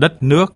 đất nước.